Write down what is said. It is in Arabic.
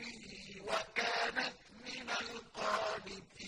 بِهِ وَكَانَتْ مِنَ الْقَانِتِينَ.